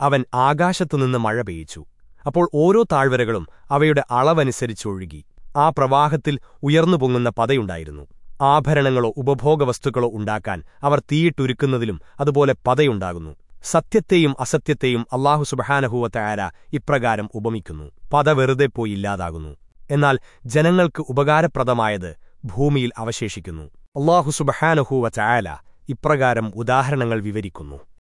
അവൻ ആകാശത്തുനിന്ന് മഴ പെയ്ച്ചു അപ്പോൾ ഓരോ താഴ്വരകളും അവയുടെ അളവനുസരിച്ചൊഴുകി ആ പ്രവാഹത്തിൽ ഉയർന്നു പൊങ്ങുന്ന പതയുണ്ടായിരുന്നു. ആഭരണങ്ങളോ ഉപഭോഗവസ്തുക്കളോ ഉണ്ടാക്കാൻ അവർ തീയിട്ടുരുക്കുന്നതിലും അതുപോലെ പതയുണ്ടാകുന്നു. സത്യത്തെയും അസത്യത്തെയും അള്ളാഹു സുബഹാനഹൂവത്തയാര ഇപ്രകാരം ഉപമിക്കുന്നു. പത വെറുതെ പോയി ഇല്ലാതാകുന്നു. എന്നാൽ ജനങ്ങൾക്ക് ഉപകാരപ്രദമായത് ഭൂമിയിൽ അവശേഷിക്കുന്നു. അള്ളാഹു സുബഹാനഹൂവ ചായാല ഇപ്രകാരം ഉദാഹരണങ്ങൾ വിവരിക്കുന്നു.